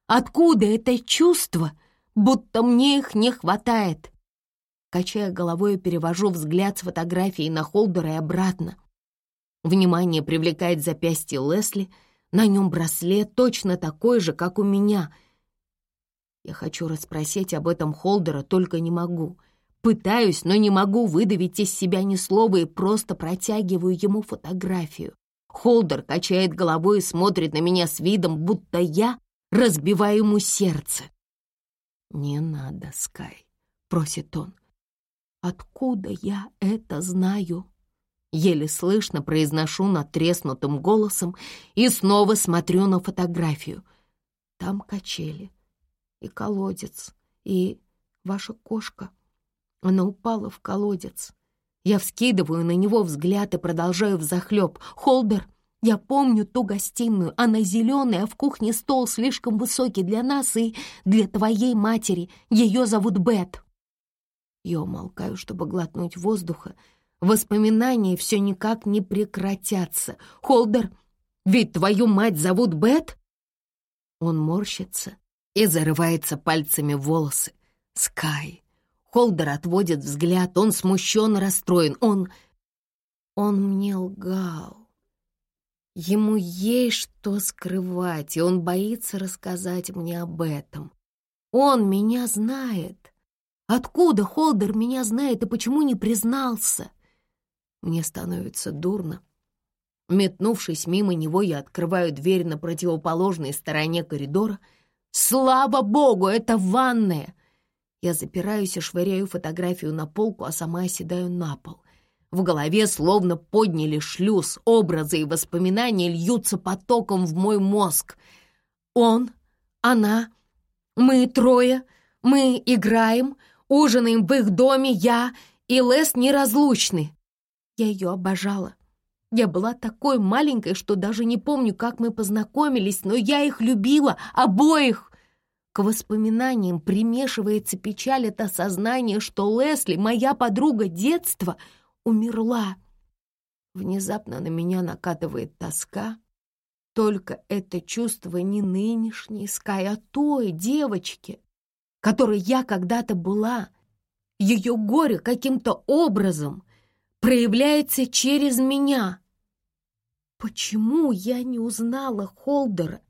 Откуда это чувство, будто мне их не хватает? Качая головой, перевожу взгляд с фотографии на холдера и обратно. Внимание привлекает запястье Лесли — на нем браслет точно такой же, как у меня. Я хочу расспросить об этом Холдера, только не могу. Пытаюсь, но не могу выдавить из себя ни слова и просто протягиваю ему фотографию. Холдер качает головой и смотрит на меня с видом, будто я разбиваю ему сердце. «Не надо, Скай», — просит он. «Откуда я это знаю?» Еле слышно произношу натреснутым голосом и снова смотрю на фотографию. Там качели и колодец, и ваша кошка. Она упала в колодец. Я вскидываю на него взгляд и продолжаю взахлеб. «Холдер, я помню ту гостиную. Она зеленая, а в кухне стол слишком высокий для нас и для твоей матери. Ее зовут Бет». Я умолкаю, чтобы глотнуть воздуха, Воспоминания все никак не прекратятся. Холдер, ведь твою мать зовут Бет? Он морщится и зарывается пальцами в волосы. Скай. Холдер отводит взгляд, он смущен расстроен. Он... Он мне лгал. Ему есть что скрывать, и он боится рассказать мне об этом. Он меня знает. Откуда Холдер меня знает и почему не признался? Мне становится дурно. Метнувшись мимо него, я открываю дверь на противоположной стороне коридора, Слава богу, это ванная! Я запираюсь и швыряю фотографию на полку, а сама оседаю на пол. В голове словно подняли шлюз, образы и воспоминания льются потоком в мой мозг. Он, она, мы трое, мы играем, ужинаем в их доме, я и Лес неразлучны. Я ее обожала. Я была такой маленькой, что даже не помню, как мы познакомились, но я их любила, обоих. К воспоминаниям примешивается печаль от осознания, что Лесли, моя подруга детства, умерла. Внезапно на меня накатывает тоска. Только это чувство не нынешней Скай, а той девочки, которой я когда-то была. Ее горе каким-то образом проявляется через меня. Почему я не узнала Холдера?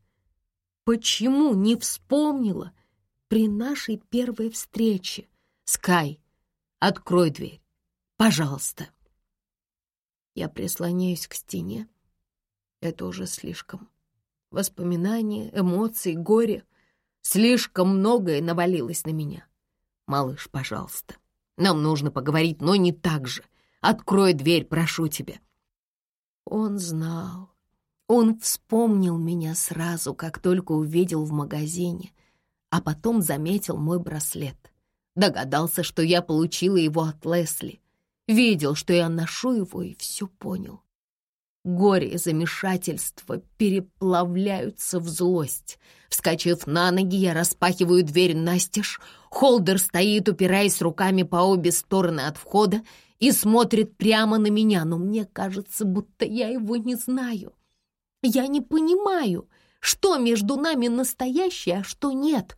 Почему не вспомнила при нашей первой встрече? Скай, открой дверь, пожалуйста. Я прислоняюсь к стене. Это уже слишком. Воспоминания, эмоции, горе. Слишком многое навалилось на меня. Малыш, пожалуйста, нам нужно поговорить, но не так же. Открой дверь, прошу тебя. Он знал. Он вспомнил меня сразу, как только увидел в магазине, а потом заметил мой браслет. Догадался, что я получила его от Лесли. Видел, что я ношу его, и все понял. Горе и замешательство переплавляются в злость. Вскочив на ноги, я распахиваю дверь настежь. Холдер стоит, упираясь руками по обе стороны от входа, и смотрит прямо на меня, но мне кажется, будто я его не знаю. Я не понимаю, что между нами настоящее, а что нет.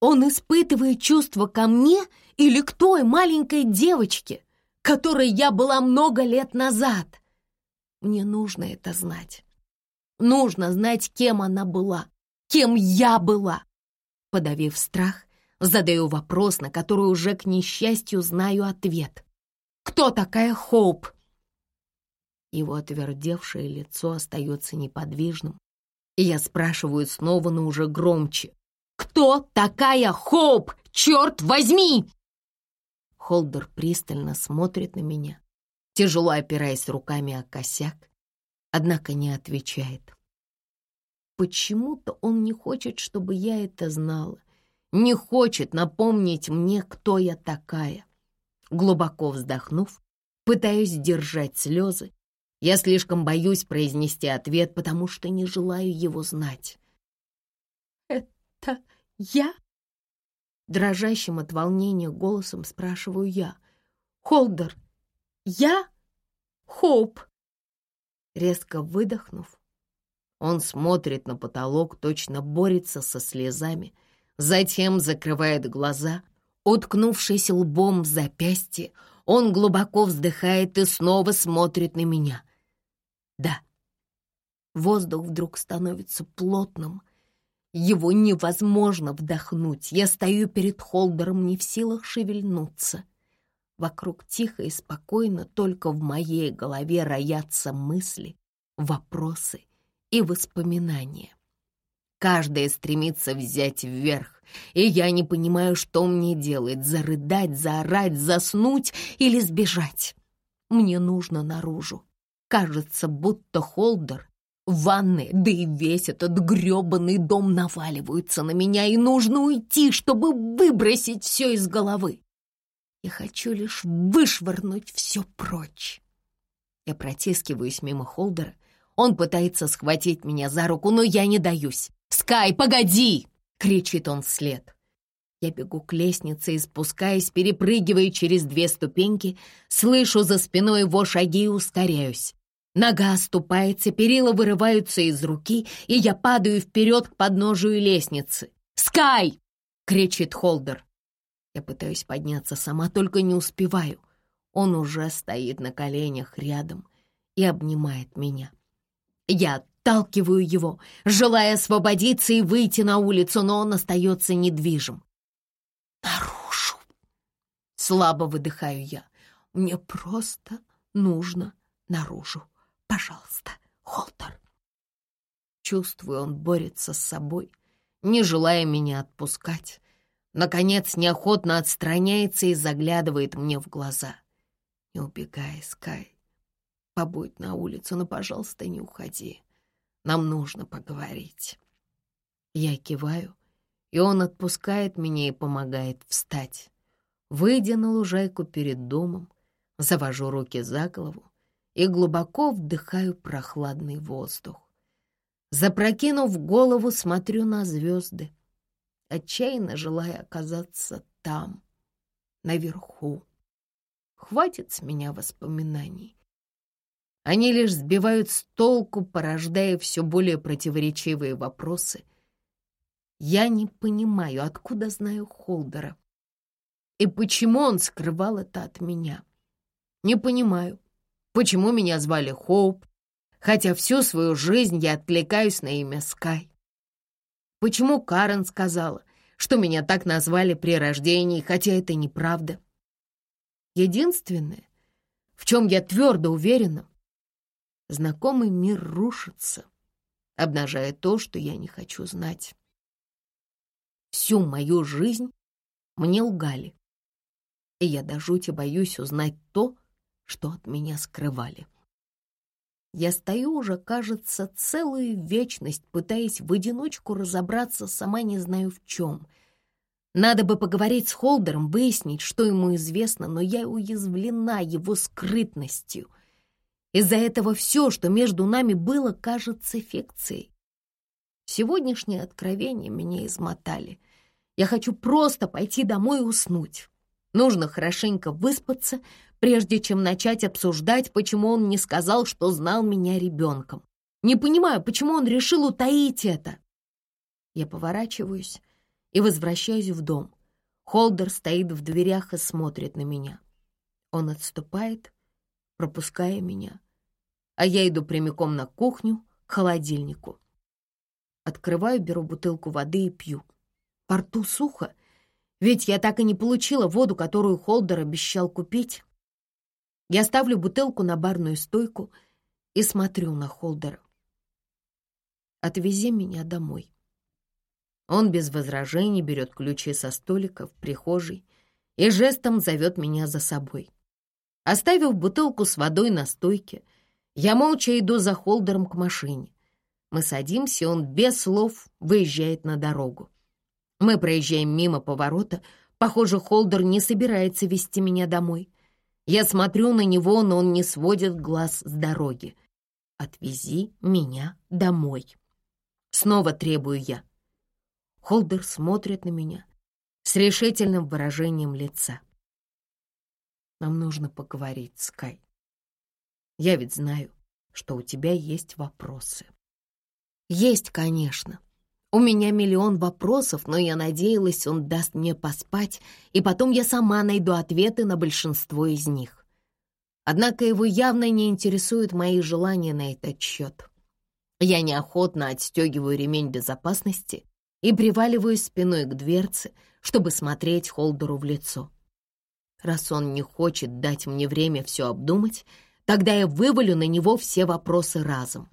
Он испытывает чувства ко мне или к той маленькой девочке, которой я была много лет назад. Мне нужно это знать. Нужно знать, кем она была, кем я была. Подавив страх, задаю вопрос, на который уже, к несчастью, знаю ответ. Кто такая Хоуп?» Его отвердевшее лицо остается неподвижным, и я спрашиваю снова, но уже громче. «Кто такая Хоуп? Черт возьми!» Холдер пристально смотрит на меня, тяжело опираясь руками о косяк, однако не отвечает. Почему-то он не хочет, чтобы я это знала, не хочет напомнить мне, кто я такая. Глубоко вздохнув, пытаюсь держать слезы. Я слишком боюсь произнести ответ, потому что не желаю его знать. «Это я?» Дрожащим от волнения голосом спрашиваю я. «Холдер, я? Хоуп?» Резко выдохнув, он смотрит на потолок, точно борется со слезами, затем закрывает глаза — Уткнувшись лбом в запястье, он глубоко вздыхает и снова смотрит на меня. Да, воздух вдруг становится плотным. Его невозможно вдохнуть. Я стою перед Холдером, не в силах шевельнуться. Вокруг тихо и спокойно, только в моей голове роятся мысли, вопросы и воспоминания. Каждая стремится взять вверх, и я не понимаю, что мне делать — зарыдать, заорать, заснуть или сбежать. Мне нужно наружу. Кажется, будто Холдер, ванны, да и весь этот грёбаный дом наваливаются на меня, и нужно уйти, чтобы выбросить все из головы. Я хочу лишь вышвырнуть все прочь. Я протискиваюсь мимо Холдера. Он пытается схватить меня за руку, но я не даюсь. «Скай, погоди!» — кричит он вслед. Я бегу к лестнице и спускаясь, перепрыгивая через две ступеньки, слышу за спиной его шаги и ускоряюсь. Нога оступается, перила вырываются из руки, и я падаю вперед к подножию лестницы. «Скай!» — кричит Холдер. Я пытаюсь подняться сама, только не успеваю. Он уже стоит на коленях рядом и обнимает меня. Я отталкиваю его, желая освободиться и выйти на улицу, но он остается недвижим. «Наружу!» Слабо выдыхаю я. «Мне просто нужно наружу. Пожалуйста, Холтер!» Чувствую, он борется с собой, не желая меня отпускать. Наконец, неохотно отстраняется и заглядывает мне в глаза. «Не убегай, Скай. Побудь на улицу, но, пожалуйста, не уходи. Нам нужно поговорить». Я киваю, и он отпускает меня и помогает встать. Выйдя на лужайку перед домом, завожу руки за голову и глубоко вдыхаю прохладный воздух. Запрокинув голову, смотрю на звезды, отчаянно желая оказаться там, наверху. Хватит с меня воспоминаний. Они лишь сбивают с толку, порождая все более противоречивые вопросы. Я не понимаю, откуда знаю Холдера и почему он скрывал это от меня. Не понимаю, почему меня звали Хоуп, хотя всю свою жизнь я отвлекаюсь на имя Скай. Почему Карен сказала, что меня так назвали при рождении, хотя это неправда. Единственное, в чем я твердо уверена, знакомый мир рушится, обнажая то, что я не хочу знать. Всю мою жизнь мне лгали, и я до жути боюсь узнать то, что от меня скрывали. Я стою уже, кажется, целую вечность, пытаясь в одиночку разобраться сама не знаю в чем. Надо бы поговорить с Холдером, выяснить, что ему известно, но я уязвлена его скрытностью. Из-за этого все, что между нами было, кажется фикцией. Сегодняшние откровения меня измотали. Я хочу просто пойти домой и уснуть. Нужно хорошенько выспаться, прежде чем начать обсуждать, почему он не сказал, что знал меня ребенком. Не понимаю, почему он решил утаить это. Я поворачиваюсь и возвращаюсь в дом. Холдер стоит в дверях и смотрит на меня. Он отступает, пропуская меня, а я иду прямиком на кухню к холодильнику. Открываю, беру бутылку воды и пью. По рту сухо, ведь я так и не получила воду, которую Холдер обещал купить. Я ставлю бутылку на барную стойку и смотрю на Холдера. «Отвези меня домой». Он без возражений берет ключи со столика в прихожей и жестом зовет меня за собой. Оставив бутылку с водой на стойке, я молча иду за Холдером к машине. Мы садимся, он без слов выезжает на дорогу. Мы проезжаем мимо поворота. Похоже, Холдер не собирается вести меня домой. Я смотрю на него, но он не сводит глаз с дороги. «Отвези меня домой». Снова требую я. Холдер смотрит на меня с решительным выражением лица. Нам нужно поговорить, Скай. Я ведь знаю, что у тебя есть вопросы. Есть, конечно. У меня миллион вопросов, но я надеялась, он даст мне поспать, и потом я сама найду ответы на большинство из них. Однако его явно не интересуют мои желания на этот счет. Я неохотно отстегиваю ремень безопасности и приваливаюсь спиной к дверце, чтобы смотреть Холдеру в лицо. Раз он не хочет дать мне время все обдумать, тогда я вывалю на него все вопросы разом.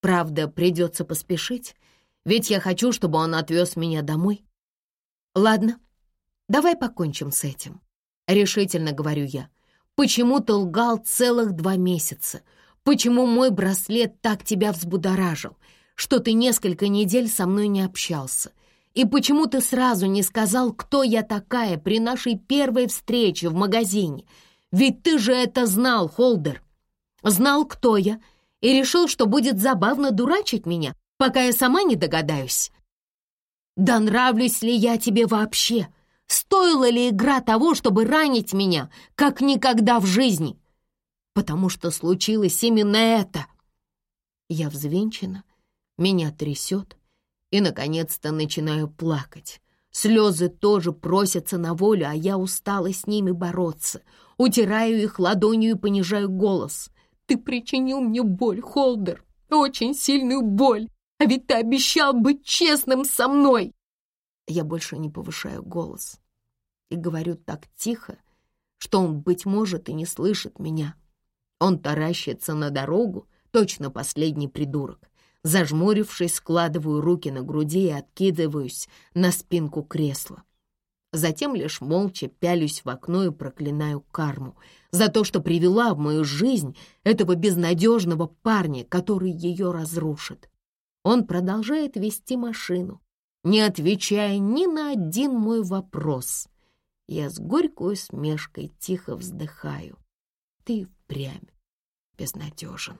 Правда, придется поспешить, ведь я хочу, чтобы он отвез меня домой. Ладно, давай покончим с этим. Решительно говорю я. Почему ты лгал целых два месяца? Почему мой браслет так тебя взбудоражил, что ты несколько недель со мной не общался? И почему ты сразу не сказал, кто я такая при нашей первой встрече в магазине? Ведь ты же это знал, Холдер. Знал, кто я, и решил, что будет забавно дурачить меня, пока я сама не догадаюсь. Да нравлюсь ли я тебе вообще? Стоила ли игра того, чтобы ранить меня, как никогда в жизни? Потому что случилось именно это. Я взвинчена, меня трясет, и, наконец-то, начинаю плакать. Слезы тоже просятся на волю, а я устала с ними бороться. Утираю их ладонью и понижаю голос. «Ты причинил мне боль, Холдер, очень сильную боль. А ведь ты обещал быть честным со мной!» Я больше не повышаю голос и говорю так тихо, что он, быть может, и не слышит меня. Он таращится на дорогу, точно последний придурок. Зажмурившись, складываю руки на груди и откидываюсь на спинку кресла. Затем лишь молча пялюсь в окно и проклинаю карму за то, что привела в мою жизнь этого безнадежного парня, который ее разрушит. Он продолжает вести машину, не отвечая ни на один мой вопрос. Я с горькой усмешкой тихо вздыхаю. Ты впрямь безнадежен.